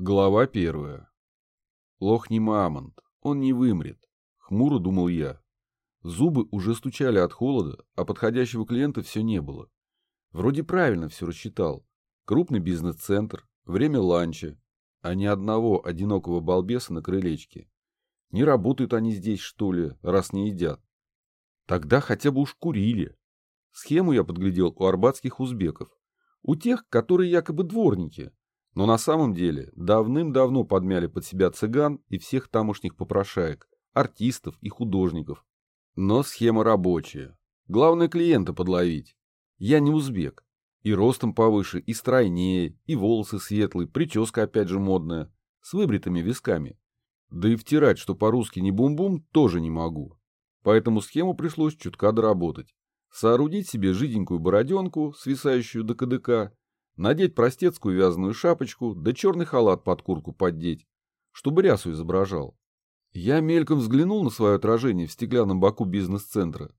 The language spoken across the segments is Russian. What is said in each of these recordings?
Глава первая. Лох не мамонт, он не вымрет. Хмуро думал я. Зубы уже стучали от холода, а подходящего клиента все не было. Вроде правильно все рассчитал. Крупный бизнес-центр, время ланча, а ни одного одинокого балбеса на крылечке. Не работают они здесь, что ли, раз не едят. Тогда хотя бы уж курили. Схему я подглядел у арбатских узбеков. У тех, которые якобы дворники, но на самом деле давным-давно подмяли под себя цыган и всех тамошних попрошаек, артистов и художников. Но схема рабочая. Главное клиента подловить. Я не узбек. И ростом повыше, и стройнее, и волосы светлые, прическа опять же модная, с выбритыми висками. Да и втирать, что по-русски не бум-бум, тоже не могу. Поэтому схему пришлось чутка доработать. Соорудить себе жиденькую бороденку, свисающую до кадыка, надеть простецкую вязаную шапочку, да черный халат под куртку поддеть, чтобы рясу изображал. Я мельком взглянул на свое отражение в стеклянном боку бизнес-центра.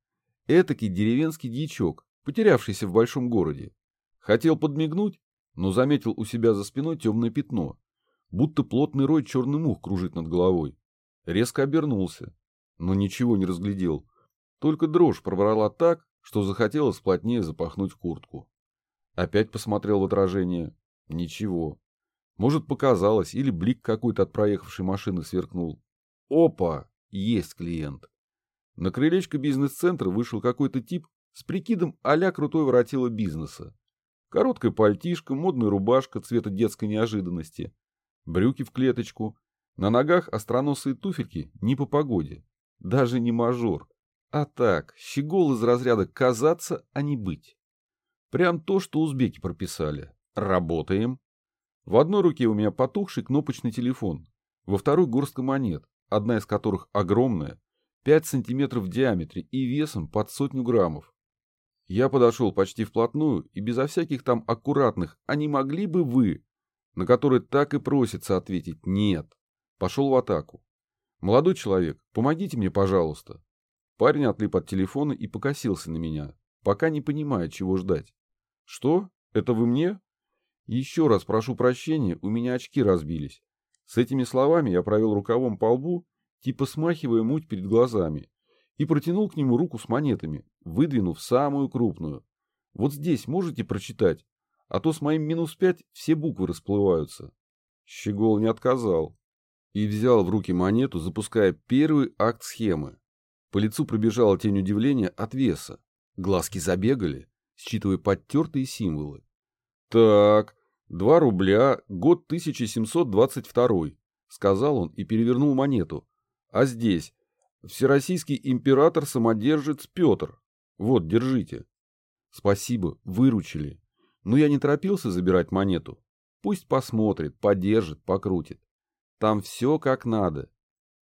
Этакий деревенский дьячок, потерявшийся в большом городе. Хотел подмигнуть, но заметил у себя за спиной темное пятно, будто плотный рой черный мух кружит над головой. Резко обернулся, но ничего не разглядел. Только дрожь пробрала так, что захотелось плотнее запахнуть куртку. Опять посмотрел в отражение. Ничего. Может, показалось, или блик какой-то от проехавшей машины сверкнул. Опа! Есть клиент. На крылечко бизнес-центра вышел какой-то тип с прикидом а крутой воротила бизнеса. Короткая пальтишка, модная рубашка цвета детской неожиданности, брюки в клеточку, на ногах остроносые туфельки не по погоде, даже не мажор, а так, щегол из разряда казаться, а не быть. Прям то, что узбеки прописали. Работаем. В одной руке у меня потухший кнопочный телефон, во второй горстка монет, одна из которых огромная, 5 сантиметров в диаметре и весом под сотню граммов. Я подошел почти вплотную и безо всяких там аккуратных «а не могли бы вы?», на которые так и просится ответить «нет». Пошел в атаку. «Молодой человек, помогите мне, пожалуйста». Парень отлип от телефона и покосился на меня, пока не понимая, чего ждать. Что? Это вы мне? Еще раз прошу прощения, у меня очки разбились. С этими словами я провел рукавом по лбу, типа смахивая муть перед глазами, и протянул к нему руку с монетами, выдвинув самую крупную. Вот здесь можете прочитать, а то с моим минус пять все буквы расплываются. Щегол не отказал и взял в руки монету, запуская первый акт схемы. По лицу пробежала тень удивления от веса. Глазки забегали, считывая подтертые символы. «Так, два рубля, год 1722», — сказал он и перевернул монету. «А здесь Всероссийский император-самодержец Петр. Вот, держите». «Спасибо, выручили. Но я не торопился забирать монету. Пусть посмотрит, подержит, покрутит. Там все как надо.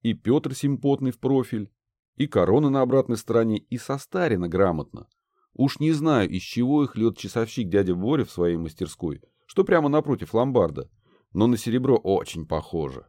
И Петр симпотный в профиль, и корона на обратной стороне, и состарено грамотно. Уж не знаю, из чего их льет часовщик дядя Боря в своей мастерской, что прямо напротив ломбарда, но на серебро очень похоже.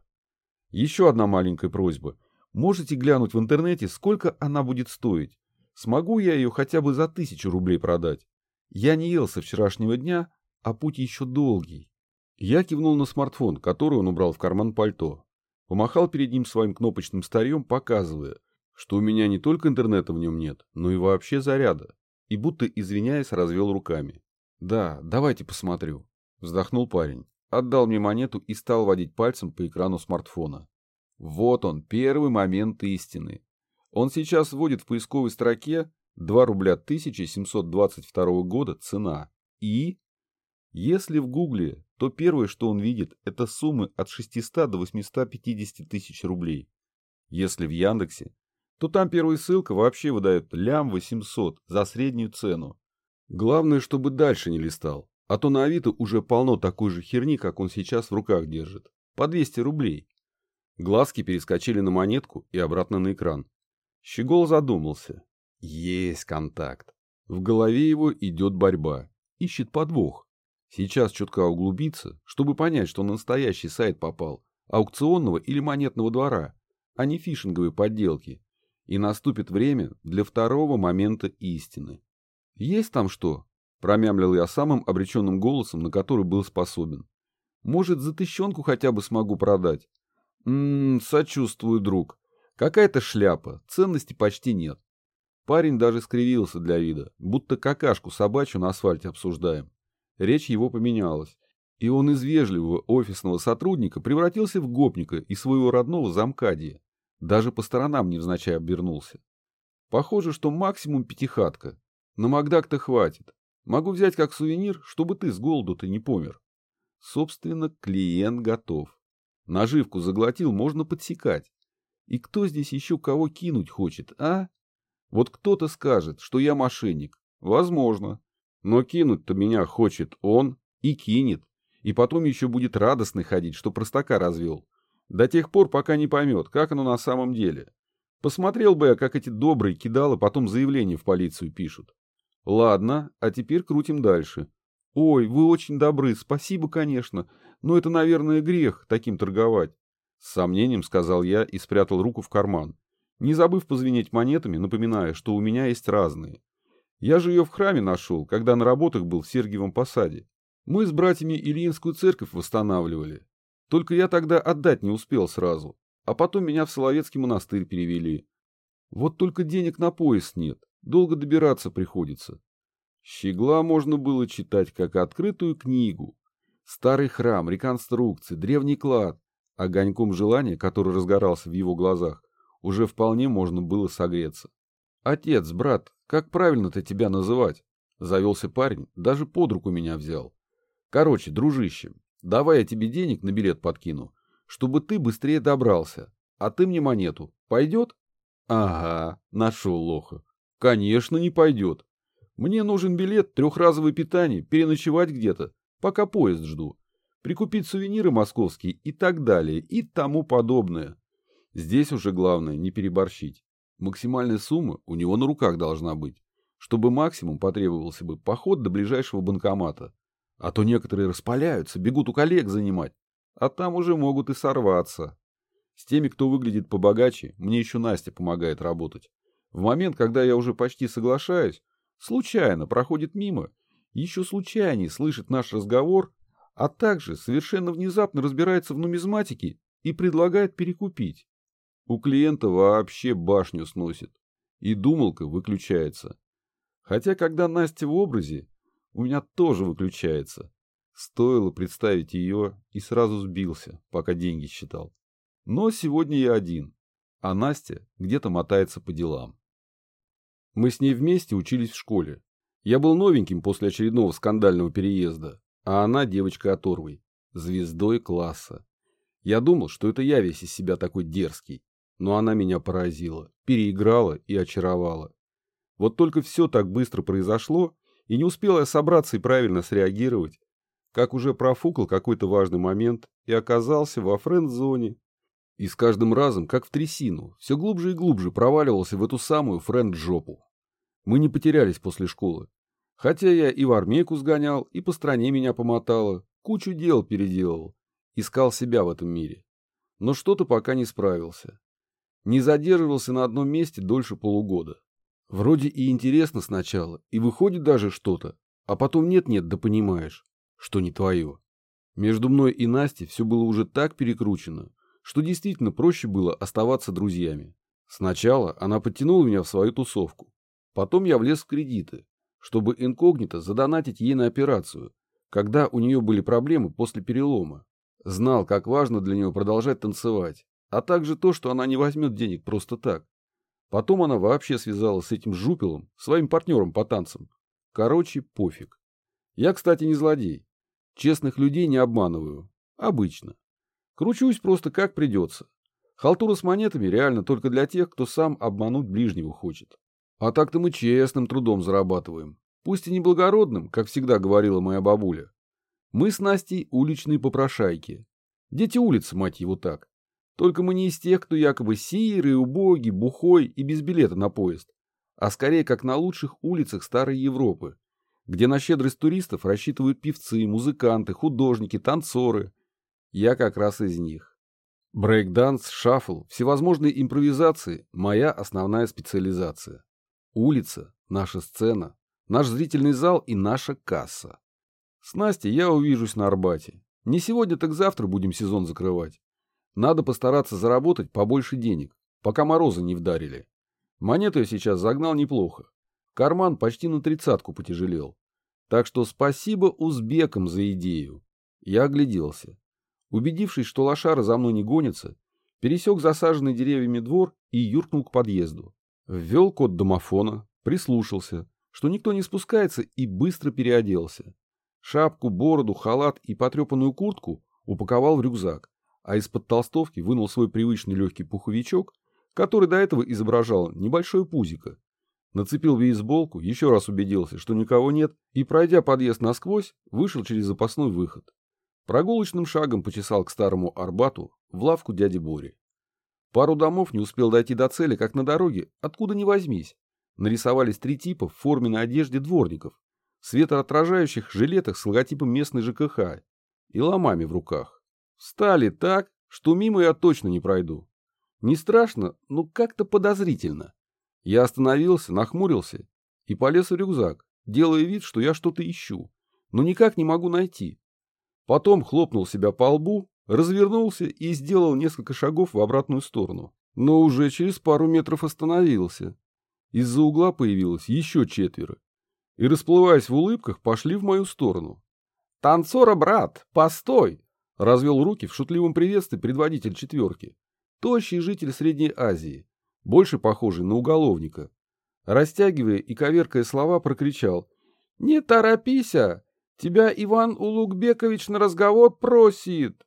Еще одна маленькая просьба. Можете глянуть в интернете, сколько она будет стоить? Смогу я ее хотя бы за тысячу рублей продать? Я не ел со вчерашнего дня, а путь еще долгий. Я кивнул на смартфон, который он убрал в карман пальто. Помахал перед ним своим кнопочным старьем, показывая, что у меня не только интернета в нем нет, но и вообще заряда и будто извиняясь развел руками. «Да, давайте посмотрю», — вздохнул парень. Отдал мне монету и стал водить пальцем по экрану смартфона. Вот он, первый момент истины. Он сейчас вводит в поисковой строке 2 рубля 1722 года цена. И? Если в гугле, то первое, что он видит, это суммы от 600 до 850 тысяч рублей. Если в Яндексе, то там первая ссылка вообще выдает лям 800 за среднюю цену. Главное, чтобы дальше не листал, а то на Авито уже полно такой же херни, как он сейчас в руках держит. По 200 рублей. Глазки перескочили на монетку и обратно на экран. Щегол задумался. Есть контакт. В голове его идет борьба. Ищет подвох. Сейчас чутка углубиться, чтобы понять, что на настоящий сайт попал, аукционного или монетного двора, а не фишинговые подделки, и наступит время для второго момента истины. «Есть там что?» – промямлил я самым обреченным голосом, на который был способен. Может, за тыщенку хотя бы смогу продать? Ммм, сочувствую, друг. Какая-то шляпа, ценности почти нет. Парень даже скривился для вида, будто какашку собачью на асфальте обсуждаем. Речь его поменялась, и он из вежливого офисного сотрудника превратился в гопника и своего родного замкадия. Даже по сторонам невзначай обернулся. Похоже, что максимум пятихатка. На Макдак-то хватит. Могу взять как сувенир, чтобы ты с голоду-то не помер. Собственно, клиент готов. Наживку заглотил, можно подсекать. И кто здесь еще кого кинуть хочет, а? Вот кто-то скажет, что я мошенник. Возможно. Но кинуть-то меня хочет он и кинет. И потом еще будет радостный ходить, что простака развел. До тех пор, пока не поймет, как оно на самом деле. Посмотрел бы я, как эти добрые кидалы потом заявление в полицию пишут. Ладно, а теперь крутим дальше. Ой, вы очень добры, спасибо, конечно, но это, наверное, грех таким торговать. С сомнением сказал я и спрятал руку в карман, не забыв позвенеть монетами, напоминая, что у меня есть разные. Я же ее в храме нашел, когда на работах был в Сергиевом посаде. Мы с братьями Ильинскую церковь восстанавливали. Только я тогда отдать не успел сразу, а потом меня в Соловецкий монастырь перевели. Вот только денег на поезд нет, долго добираться приходится. Щегла можно было читать как открытую книгу. Старый храм, реконструкции, древний клад, огоньком желания, который разгорался в его глазах, уже вполне можно было согреться. «Отец, брат, как правильно-то тебя называть?» Завелся парень, даже под руку меня взял. «Короче, дружище, давай я тебе денег на билет подкину, чтобы ты быстрее добрался, а ты мне монету. Пойдет?» «Ага, нашел лоха. Конечно, не пойдет. Мне нужен билет, трехразовое питание, переночевать где-то, пока поезд жду, прикупить сувениры московские и так далее, и тому подобное. Здесь уже главное не переборщить. Максимальная сумма у него на руках должна быть, чтобы максимум потребовался бы поход до ближайшего банкомата. А то некоторые распаляются, бегут у коллег занимать, а там уже могут и сорваться. С теми, кто выглядит побогаче, мне еще Настя помогает работать. В момент, когда я уже почти соглашаюсь, случайно проходит мимо, еще случайнее слышит наш разговор, а также совершенно внезапно разбирается в нумизматике и предлагает перекупить. У клиента вообще башню сносит, и думалка выключается. Хотя, когда Настя в образе, у меня тоже выключается. Стоило представить ее, и сразу сбился, пока деньги считал. Но сегодня я один, а Настя где-то мотается по делам. Мы с ней вместе учились в школе. Я был новеньким после очередного скандального переезда, а она девочка оторвой, звездой класса. Я думал, что это я весь из себя такой дерзкий, но она меня поразила, переиграла и очаровала. Вот только все так быстро произошло, и не успел я собраться и правильно среагировать, как уже профукал какой-то важный момент и оказался во френд-зоне. И с каждым разом, как в трясину, все глубже и глубже проваливался в эту самую френд-жопу. Мы не потерялись после школы. Хотя я и в армейку сгонял, и по стране меня помотало, кучу дел переделал, искал себя в этом мире. Но что-то пока не справился. Не задерживался на одном месте дольше полугода. Вроде и интересно сначала, и выходит даже что-то, а потом нет-нет, да понимаешь, что не твое. Между мной и Настей все было уже так перекручено, что действительно проще было оставаться друзьями. Сначала она подтянула меня в свою тусовку, Потом я влез в кредиты, чтобы инкогнито задонатить ей на операцию, когда у нее были проблемы после перелома. Знал, как важно для нее продолжать танцевать, а также то, что она не возьмет денег просто так. Потом она вообще связалась с этим жупелом, своим партнером по танцам. Короче, пофиг. Я, кстати, не злодей. Честных людей не обманываю. Обычно. Кручусь просто как придется. Халтура с монетами реально только для тех, кто сам обмануть ближнего хочет. А так-то мы честным трудом зарабатываем. Пусть и неблагородным, как всегда говорила моя бабуля. Мы с Настей уличные попрошайки. Дети улицы, мать его так. Только мы не из тех, кто якобы сирый, убогий, бухой и без билета на поезд, а скорее как на лучших улицах старой Европы, где на щедрость туристов рассчитывают певцы, музыканты, художники, танцоры. Я как раз из них. Брейкданс, шаффл, всевозможные импровизации – моя основная специализация. Улица, наша сцена, наш зрительный зал и наша касса. С Настей я увижусь на Арбате. Не сегодня, так завтра будем сезон закрывать. Надо постараться заработать побольше денег, пока морозы не вдарили. Монету я сейчас загнал неплохо. Карман почти на тридцатку потяжелел. Так что спасибо узбекам за идею. Я огляделся. Убедившись, что лошара за мной не гонится, пересек засаженный деревьями двор и юркнул к подъезду. Ввел код домофона, прислушался, что никто не спускается, и быстро переоделся. Шапку, бороду, халат и потрепанную куртку упаковал в рюкзак, а из-под толстовки вынул свой привычный легкий пуховичок, который до этого изображал небольшое пузико. Нацепил бейсболку, еще раз убедился, что никого нет, и, пройдя подъезд насквозь, вышел через запасной выход. Прогулочным шагом почесал к старому Арбату в лавку дяди Бори. Пару домов не успел дойти до цели, как на дороге, откуда ни возьмись. Нарисовались три типа в форменной одежде дворников, светоотражающих жилетах с логотипом местной ЖКХ и ломами в руках. Встали так, что мимо я точно не пройду. Не страшно, но как-то подозрительно. Я остановился, нахмурился и полез в рюкзак, делая вид, что я что-то ищу, но никак не могу найти. Потом хлопнул себя по лбу, развернулся и сделал несколько шагов в обратную сторону. Но уже через пару метров остановился. Из-за угла появилось еще четверо. И, расплываясь в улыбках, пошли в мою сторону. «Танцора, брат, постой!» Развел руки в шутливом приветствии предводитель четверки. Тощий житель Средней Азии, больше похожий на уголовника. Растягивая и коверкая слова, прокричал. «Не торопися! Тебя Иван Улугбекович на разговор просит.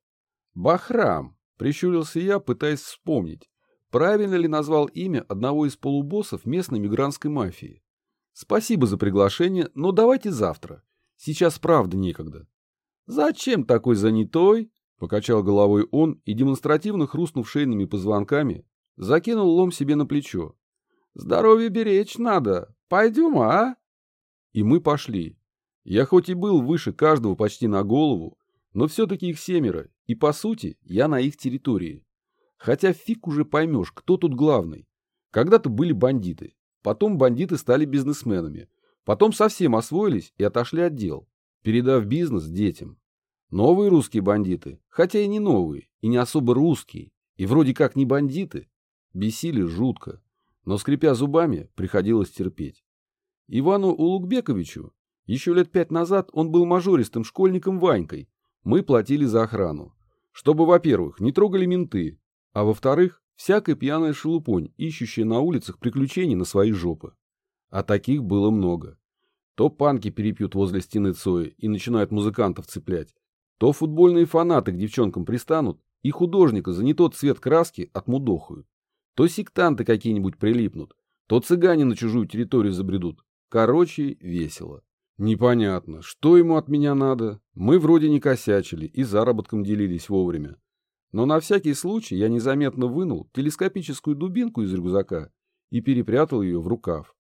Бахрам, прищурился я, пытаясь вспомнить, правильно ли назвал имя одного из полубоссов местной мигрантской мафии. Спасибо за приглашение, но давайте завтра. Сейчас правда некогда. Зачем такой занятой? Покачал головой он и, демонстративно хрустнув шейными позвонками, закинул лом себе на плечо. Здоровье беречь надо. Пойдем, а? И мы пошли. Я хоть и был выше каждого почти на голову, но все-таки их семеро, и по сути я на их территории. Хотя фиг уже поймешь, кто тут главный. Когда-то были бандиты, потом бандиты стали бизнесменами, потом совсем освоились и отошли от дел, передав бизнес детям. Новые русские бандиты, хотя и не новые, и не особо русские, и вроде как не бандиты, бесили жутко, но скрипя зубами, приходилось терпеть. Ивану Улугбековичу еще лет пять назад он был мажористым школьником Ванькой. Мы платили за охрану. Чтобы, во-первых, не трогали менты, а во-вторых, всякая пьяная шелупонь, ищущая на улицах приключений на свои жопы. А таких было много. То панки перепьют возле стены Цои и начинают музыкантов цеплять, то футбольные фанаты к девчонкам пристанут и художника за не тот цвет краски отмудохают, то сектанты какие-нибудь прилипнут, то цыгане на чужую территорию забредут. Короче, весело. Непонятно, что ему от меня надо. Мы вроде не косячили и заработком делились вовремя. Но на всякий случай я незаметно вынул телескопическую дубинку из рюкзака и перепрятал ее в рукав.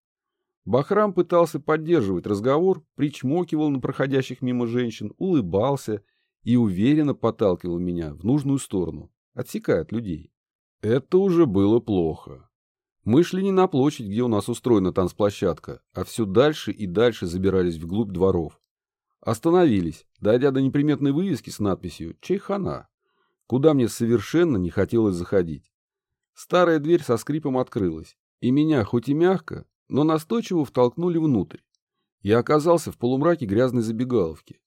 Бахрам пытался поддерживать разговор, причмокивал на проходящих мимо женщин, улыбался и уверенно подталкивал меня в нужную сторону, отсекая от людей. Это уже было плохо. Мы шли не на площадь, где у нас устроена танцплощадка, а все дальше и дальше забирались вглубь дворов. Остановились, дойдя до неприметной вывески с надписью «Чайхана», куда мне совершенно не хотелось заходить. Старая дверь со скрипом открылась, и меня, хоть и мягко, но настойчиво втолкнули внутрь. Я оказался в полумраке грязной забегаловки.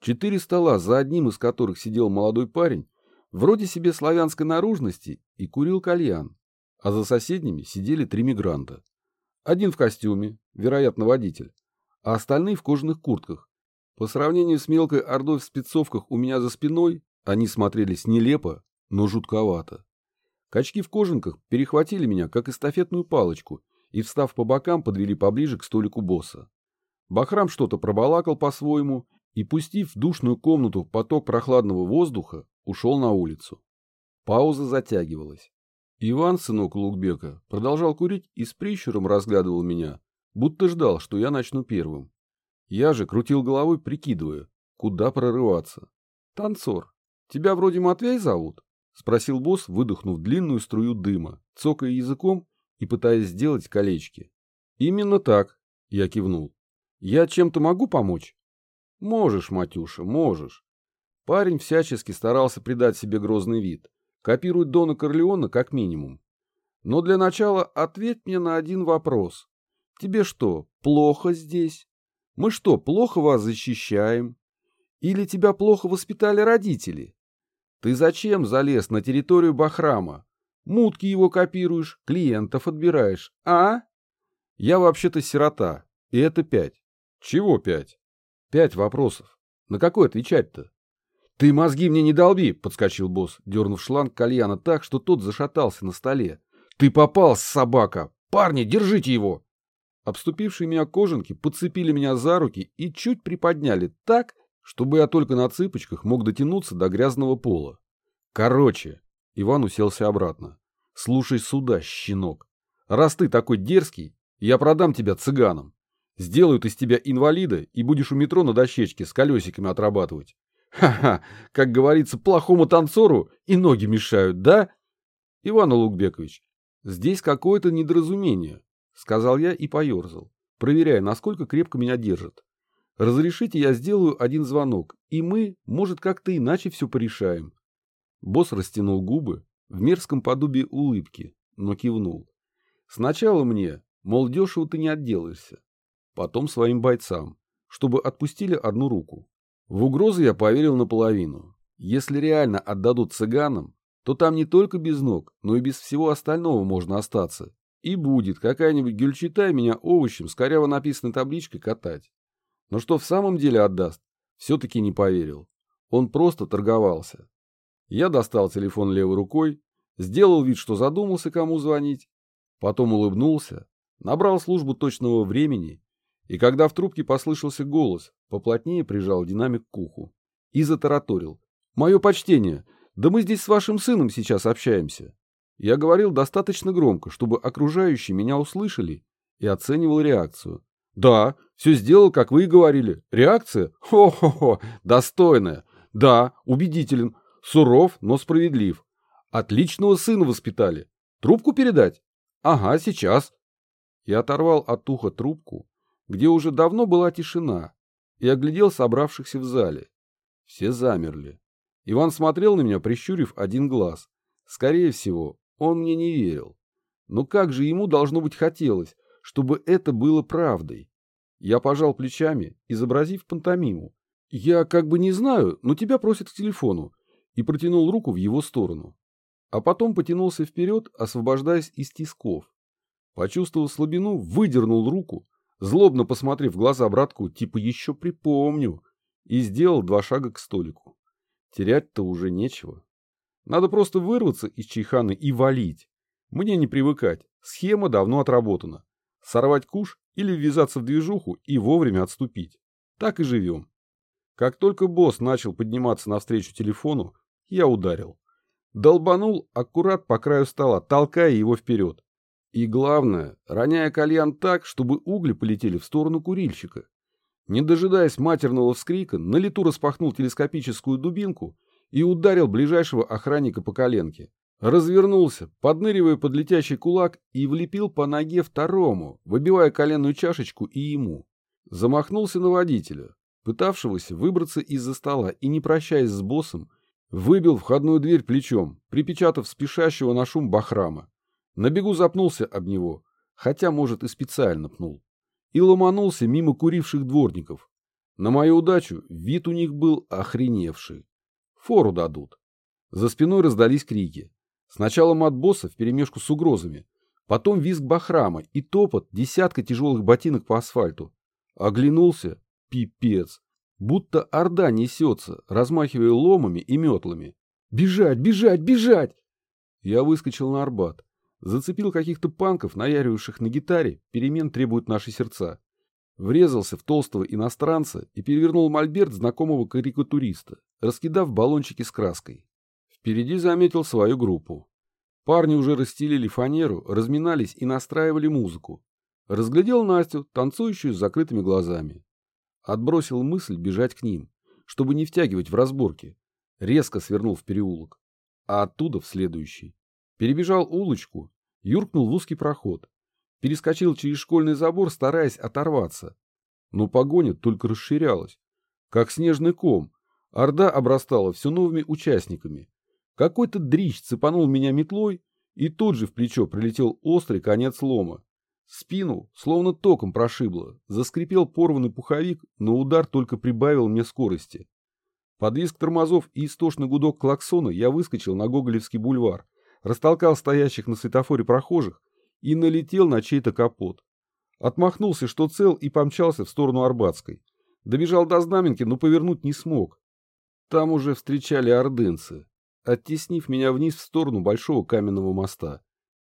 Четыре стола, за одним из которых сидел молодой парень, вроде себе славянской наружности, и курил кальян а за соседними сидели три мигранта. Один в костюме, вероятно, водитель, а остальные в кожаных куртках. По сравнению с мелкой ордой в спецовках у меня за спиной, они смотрелись нелепо, но жутковато. Качки в кожанках перехватили меня, как эстафетную палочку, и, встав по бокам, подвели поближе к столику босса. Бахрам что-то пробалакал по-своему и, пустив в душную комнату поток прохладного воздуха, ушел на улицу. Пауза затягивалась. Иван, сынок Лукбека, продолжал курить и с прищуром разглядывал меня, будто ждал, что я начну первым. Я же крутил головой, прикидывая, куда прорываться. «Танцор, тебя вроде Матвей зовут?» — спросил босс, выдохнув длинную струю дыма, цокая языком и пытаясь сделать колечки. «Именно так», — я кивнул. «Я чем-то могу помочь?» «Можешь, Матюша, можешь. Парень всячески старался придать себе грозный вид. Копирует Дона Корлеона как минимум. Но для начала ответь мне на один вопрос. Тебе что, плохо здесь? Мы что, плохо вас защищаем? Или тебя плохо воспитали родители? Ты зачем залез на территорию Бахрама? Мутки его копируешь, клиентов отбираешь, а? Я вообще-то сирота, и это пять. Чего пять? Пять вопросов. На какой отвечать-то? Ты мозги мне не долби, подскочил босс, дернув шланг кальяна так, что тот зашатался на столе. Ты попал, собака! Парни, держите его! Обступившие меня кожанки подцепили меня за руки и чуть приподняли так, чтобы я только на цыпочках мог дотянуться до грязного пола. Короче, Иван уселся обратно. Слушай сюда, щенок. Раз ты такой дерзкий, я продам тебя цыганам. Сделают из тебя инвалида и будешь у метро на дощечке с колесиками отрабатывать. Ха-ха, как говорится, плохому танцору и ноги мешают, да? Иван Лукбекович, здесь какое-то недоразумение, сказал я и поерзал, проверяя, насколько крепко меня держат. Разрешите, я сделаю один звонок, и мы, может, как-то иначе все порешаем. Босс растянул губы в мерзком подобии улыбки, но кивнул. Сначала мне, мол, дешево ты не отделаешься. Потом своим бойцам, чтобы отпустили одну руку. В угрозы я поверил наполовину. Если реально отдадут цыганам, то там не только без ног, но и без всего остального можно остаться. И будет какая-нибудь гюльчатай меня овощем с коряво написанной табличкой катать. Но что в самом деле отдаст, все-таки не поверил. Он просто торговался. Я достал телефон левой рукой, сделал вид, что задумался, кому звонить, потом улыбнулся, набрал службу точного времени, и когда в трубке послышался голос, поплотнее прижал динамик к уху и затараторил. «Мое почтение! Да мы здесь с вашим сыном сейчас общаемся!» Я говорил достаточно громко, чтобы окружающие меня услышали и оценивал реакцию. Да, все сделал, как вы и говорили. Реакция? Хо-хо-хо, достойная. Да, убедителен. Суров, но справедлив. Отличного сына воспитали. Трубку передать? Ага, сейчас. Я оторвал от уха трубку, где уже давно была тишина, и оглядел собравшихся в зале. Все замерли. Иван смотрел на меня, прищурив один глаз. Скорее всего, он мне не верил. Но как же ему должно быть хотелось, чтобы это было правдой? Я пожал плечами, изобразив пантомиму. Я как бы не знаю, но тебя просят к телефону, и протянул руку в его сторону. А потом потянулся вперед, освобождаясь из тисков. Почувствовал слабину, выдернул руку, злобно посмотрев в глаза братку, типа еще припомню, и сделал два шага к столику. Терять-то уже нечего. Надо просто вырваться из чайханы и валить. Мне не привыкать. Схема давно отработана. Сорвать куш или ввязаться в движуху и вовремя отступить. Так и живем. Как только босс начал подниматься навстречу телефону, я ударил. Долбанул аккурат по краю стола, толкая его вперед. И главное, роняя кальян так, чтобы угли полетели в сторону курильщика. Не дожидаясь матерного вскрика, на лету распахнул телескопическую дубинку и ударил ближайшего охранника по коленке. Развернулся, подныривая под летящий кулак, и влепил по ноге второму, выбивая коленную чашечку и ему. Замахнулся на водителя, пытавшегося выбраться из-за стола и, не прощаясь с боссом, выбил входную дверь плечом, припечатав спешащего на шум бахрама. На бегу запнулся об него, хотя, может, и специально пнул, и ломанулся мимо куривших дворников. На мою удачу вид у них был охреневший. Фору дадут. За спиной раздались крики. Сначала мат босса вперемешку с угрозами, потом визг бахрама и топот десятка тяжелых ботинок по асфальту. Оглянулся. Пипец. Будто орда несется, размахивая ломами и метлами. «Бежать, бежать, бежать!» Я выскочил на Арбат. Зацепил каких-то панков, наяривавших на гитаре, перемен требуют наши сердца врезался в толстого иностранца и перевернул мольберт знакомого карикатуриста, раскидав баллончики с краской. Впереди заметил свою группу. Парни уже расстелили фанеру, разминались и настраивали музыку. Разглядел Настю, танцующую с закрытыми глазами. Отбросил мысль бежать к ним, чтобы не втягивать в разборки. Резко свернул в переулок, а оттуда в следующий. Перебежал улочку, юркнул в узкий проход, перескочил через школьный забор, стараясь оторваться. Но погоня только расширялась, как снежный ком, Орда обрастала все новыми участниками. Какой-то дрищ цепанул меня метлой, и тут же в плечо прилетел острый конец лома. Спину словно током прошибло, заскрипел порванный пуховик, но удар только прибавил мне скорости. Под визг тормозов и истошный гудок клаксона я выскочил на Гоголевский бульвар, растолкал стоящих на светофоре прохожих и налетел на чей-то капот. Отмахнулся, что цел, и помчался в сторону Арбатской. Добежал до Знаменки, но повернуть не смог. Там уже встречали ордынцы, оттеснив меня вниз в сторону большого каменного моста.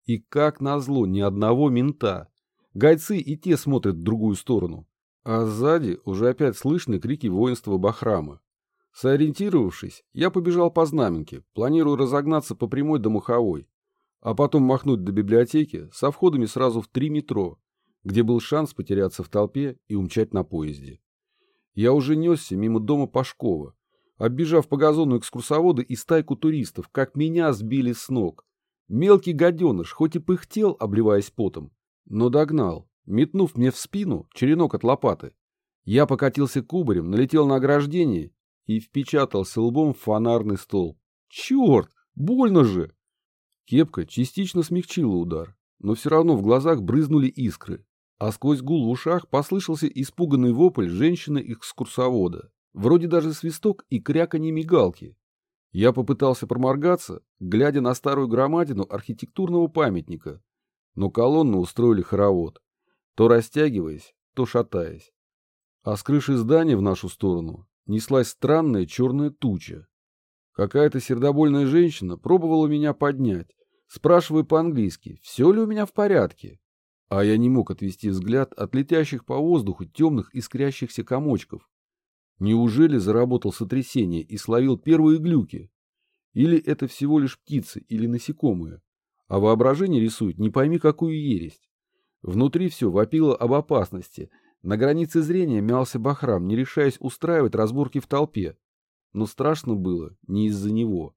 И как назло, ни одного мента. Гайцы и те смотрят в другую сторону. А сзади уже опять слышны крики воинства Бахрама. Сориентировавшись, я побежал по знаменке, планируя разогнаться по прямой до Маховой, а потом махнуть до библиотеки со входами сразу в три метро, где был шанс потеряться в толпе и умчать на поезде. Я уже несся мимо дома Пашкова, оббежав по газону экскурсовода и стайку туристов, как меня сбили с ног. Мелкий гаденыш, хоть и пыхтел, обливаясь потом, но догнал, метнув мне в спину черенок от лопаты. Я покатился кубарем, налетел на ограждение и впечатался лбом в фонарный столб. Черт, больно же! Кепка частично смягчила удар, но все равно в глазах брызнули искры, а сквозь гул в ушах послышался испуганный вопль женщины-экскурсовода, вроде даже свисток и кряканье мигалки. Я попытался проморгаться, глядя на старую громадину архитектурного памятника, но колонны устроили хоровод, то растягиваясь, то шатаясь. А с крыши здания в нашу сторону неслась странная черная туча. Какая-то сердобольная женщина пробовала меня поднять, спрашивая по-английски, все ли у меня в порядке. А я не мог отвести взгляд от летящих по воздуху темных искрящихся комочков. Неужели заработал сотрясение и словил первые глюки? Или это всего лишь птицы или насекомые? А воображение рисует не пойми какую ересть. Внутри все вопило об опасности — на границе зрения мялся Бахрам, не решаясь устраивать разборки в толпе. Но страшно было не из-за него.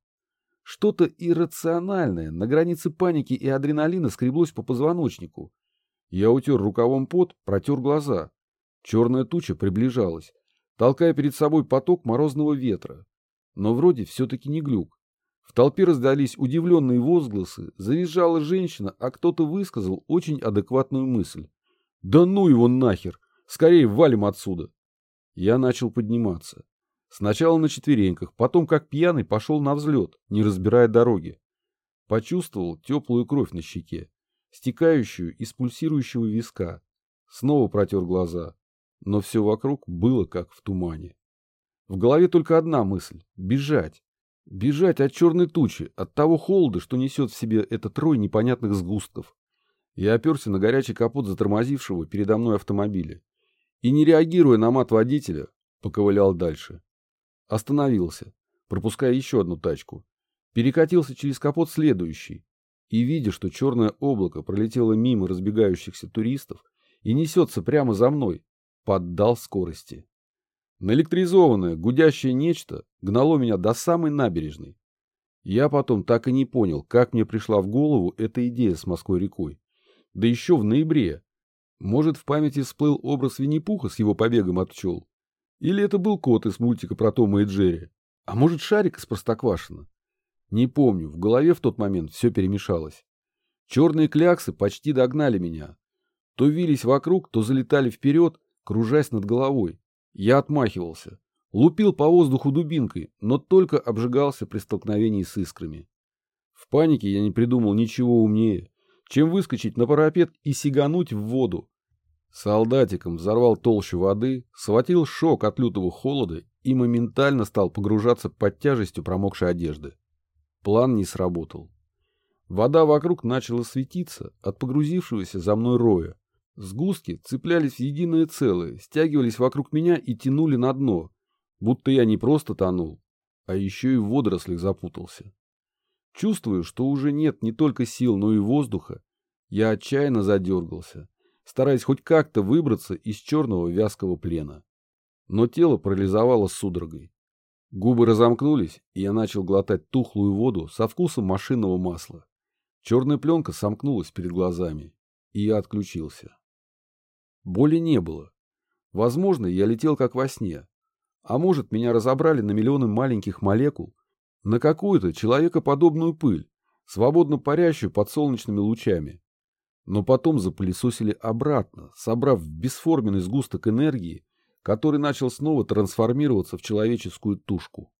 Что-то иррациональное на границе паники и адреналина скреблось по позвоночнику. Я утер рукавом пот, протер глаза. Черная туча приближалась, толкая перед собой поток морозного ветра. Но вроде все-таки не глюк. В толпе раздались удивленные возгласы, завизжала женщина, а кто-то высказал очень адекватную мысль. «Да ну его нахер! Скорее валим отсюда. Я начал подниматься. Сначала на четвереньках, потом как пьяный пошел на взлет, не разбирая дороги. Почувствовал теплую кровь на щеке, стекающую из пульсирующего виска. Снова протер глаза. Но все вокруг было как в тумане. В голове только одна мысль — бежать. Бежать от черной тучи, от того холода, что несет в себе этот рой непонятных сгустков. Я оперся на горячий капот затормозившего передо мной автомобиля и, не реагируя на мат водителя, поковылял дальше. Остановился, пропуская еще одну тачку. Перекатился через капот следующий и, видя, что черное облако пролетело мимо разбегающихся туристов и несется прямо за мной, поддал скорости. Наэлектризованное, гудящее нечто гнало меня до самой набережной. Я потом так и не понял, как мне пришла в голову эта идея с Москвой-рекой. Да еще в ноябре, может, в памяти всплыл образ Винни-Пуха с его побегом от пчел? Или это был кот из мультика про Тома и Джерри? А может, шарик из Простоквашино? Не помню, в голове в тот момент все перемешалось. Черные кляксы почти догнали меня. То вились вокруг, то залетали вперед, кружась над головой. Я отмахивался. Лупил по воздуху дубинкой, но только обжигался при столкновении с искрами. В панике я не придумал ничего умнее чем выскочить на парапет и сигануть в воду. Солдатиком взорвал толщу воды, схватил шок от лютого холода и моментально стал погружаться под тяжестью промокшей одежды. План не сработал. Вода вокруг начала светиться от погрузившегося за мной роя. Сгустки цеплялись в единое целое, стягивались вокруг меня и тянули на дно, будто я не просто тонул, а еще и в водорослях запутался. Чувствую, что уже нет не только сил, но и воздуха. Я отчаянно задергался, стараясь хоть как-то выбраться из черного вязкого плена. Но тело парализовало судорогой. Губы разомкнулись, и я начал глотать тухлую воду со вкусом машинного масла. Черная пленка сомкнулась перед глазами, и я отключился. Боли не было. Возможно, я летел как во сне. А может, меня разобрали на миллионы маленьких молекул, на какую-то человекоподобную пыль, свободно парящую под солнечными лучами. Но потом запылесосили обратно, собрав в бесформенный сгусток энергии, который начал снова трансформироваться в человеческую тушку.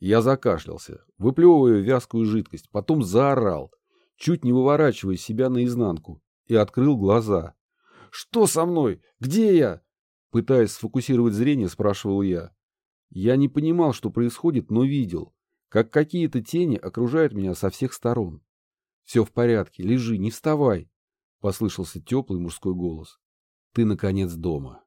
Я закашлялся, выплевывая вязкую жидкость, потом заорал, чуть не выворачивая себя наизнанку, и открыл глаза. «Что со мной? Где я?» Пытаясь сфокусировать зрение, спрашивал я. Я не понимал, что происходит, но видел, как какие-то тени окружают меня со всех сторон. «Все в порядке, лежи, не вставай», — послышался теплый мужской голос. «Ты, наконец, дома».